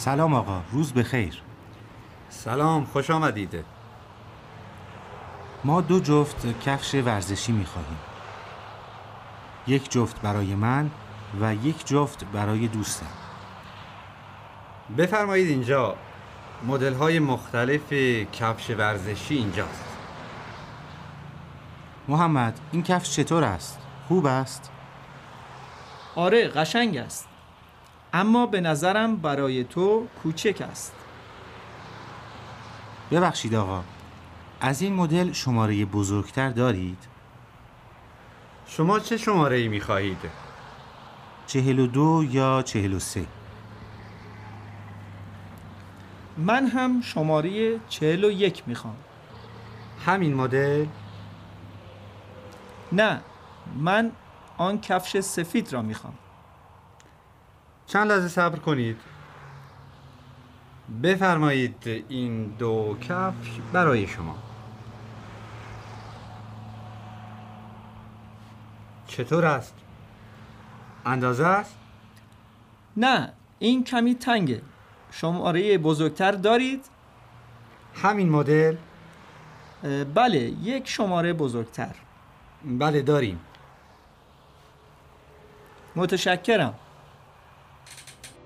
سلام آقا روز بخیر. سلام خوش آمدید. ما دو جفت کفش ورزشی می خواهیم یک جفت برای من و یک جفت برای دوستم. بفرمایید اینجا. مدل های مختلف کفش ورزشی اینجاست. محمد این کفش چطور است؟ خوب است؟ آره قشنگ است. اما به نظرم برای تو کوچک است ببخشید آقا از این مدل شماره بزرگتر دارید؟ شما چه شماره ای می خواهید؟ چهل و دو یا چهل و سه من هم شماره چهل و یک می‌خوام همین مدل؟ نه من آن کفش سفید را می‌خوام چند لحظه صبر کنید بفرمایید این دو کفش برای شما چطور است؟ اندازه است؟ نه این کمی تنگه شماره بزرگتر دارید؟ همین مدل؟ بله یک شماره بزرگتر بله داریم متشکرم